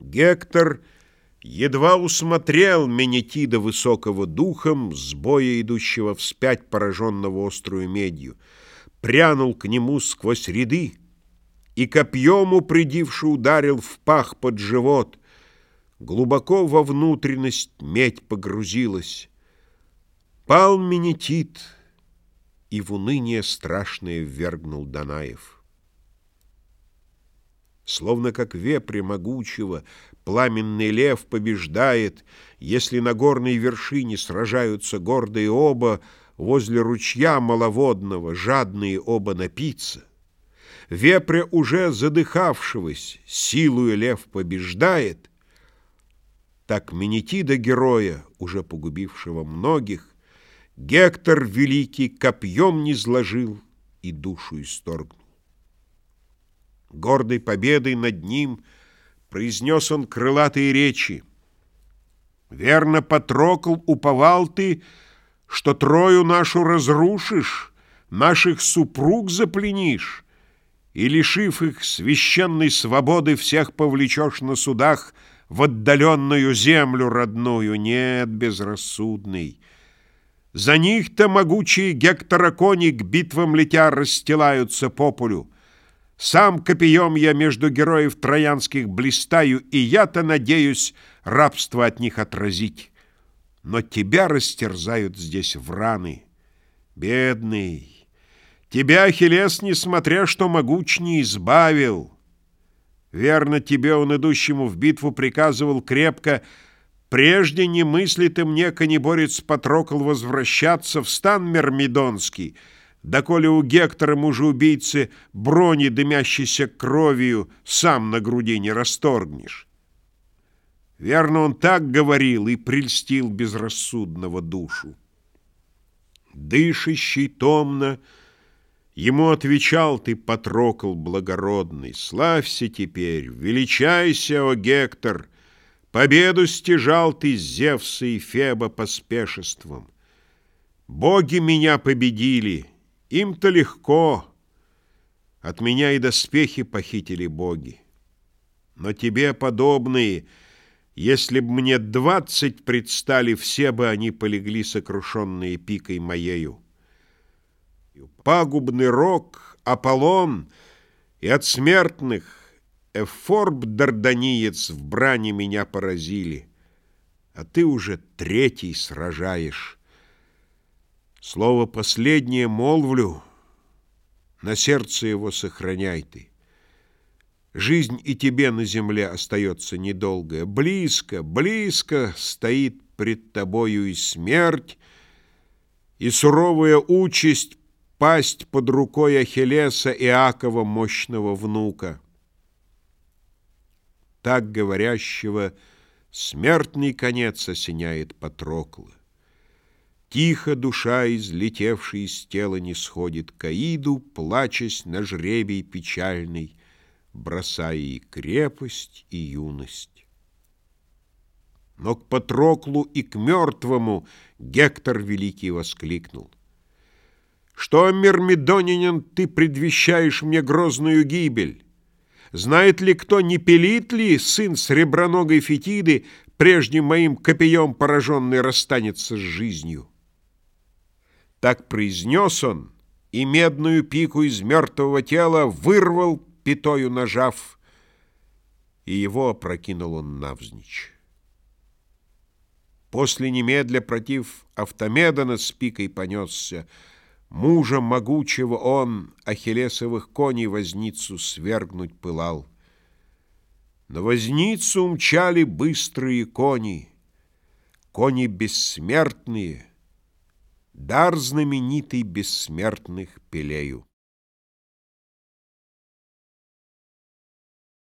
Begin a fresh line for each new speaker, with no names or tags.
Гектор едва усмотрел Менетида высокого духом, с боя идущего вспять, пораженного острую медью, прянул к нему сквозь ряды и копьем упредивши ударил в пах под живот. Глубоко во внутренность медь погрузилась. Пал Менетид и в уныние страшное ввергнул Данаев. Словно как вепре могучего, пламенный лев побеждает, Если на горной вершине сражаются гордые оба, Возле ручья маловодного жадные оба напиться. Вепря уже задыхавшегося, силою лев побеждает, Так Менетида героя, уже погубившего многих, Гектор великий копьем не сложил и душу исторгнул. Гордой победой над ним произнес он крылатые речи. Верно, Патрокл, уповал ты, что Трою нашу разрушишь, наших супруг запленишь, и, лишив их священной свободы, всех повлечешь на судах в отдаленную землю родную. Нет, безрассудный. За них-то могучие гекторокони к битвам летя расстилаются по полю. Сам копьем я между героев троянских блистаю, и я-то надеюсь рабство от них отразить. Но тебя растерзают здесь враны. Бедный, тебя Ахиллес, несмотря что могуч, не избавил. Верно, тебе он, идущему в битву, приказывал крепко «Прежде не мысли ты мне, конеборец Патрокл, возвращаться в стан Мермидонский», доколе у Гектора, мужа-убийцы, брони, дымящейся кровью, сам на груди не расторгнешь. Верно, он так говорил и прельстил безрассудного душу. Дышащий томно, ему отвечал ты, Патрокл благородный, славься теперь, величайся, о Гектор, победу стяжал ты Зевса и Феба поспешеством. Боги меня победили, им-то легко. От меня и доспехи похитили боги. Но тебе подобные, если б мне двадцать предстали, все бы они полегли сокрушенные пикой моею. Пагубный рок, Аполлон и от смертных Эфорб Дарданиец в брани меня поразили, а ты уже третий сражаешь. Слово последнее молвлю, на сердце его сохраняй ты. Жизнь и тебе на земле остается недолгая. Близко, близко стоит пред тобою и смерть, и суровая участь пасть под рукой Ахиллеса Иакова, мощного внука. Так говорящего смертный конец осеняет Патрокла. Тихо душа, излетевшая из тела, не сходит к Аиду, плачась на жребий печальный, бросая и крепость, и юность. Но к Патроклу и к мертвому Гектор Великий воскликнул. «Что, Мирмидонинин, ты предвещаешь мне грозную гибель? Знает ли кто, не пилит ли сын среброногой Фетиды, прежним моим копьем пораженный расстанется с жизнью?» Так произнес он, и медную пику из мертвого тела вырвал, пятою нажав, и его опрокинул он навзничь. После немедля против Автомедона с пикой понесся, Мужа могучего он, Ахиллесовых коней возницу свергнуть пылал. На возницу умчали быстрые кони, Кони бессмертные — дар знаменитый бессмертных Пелею.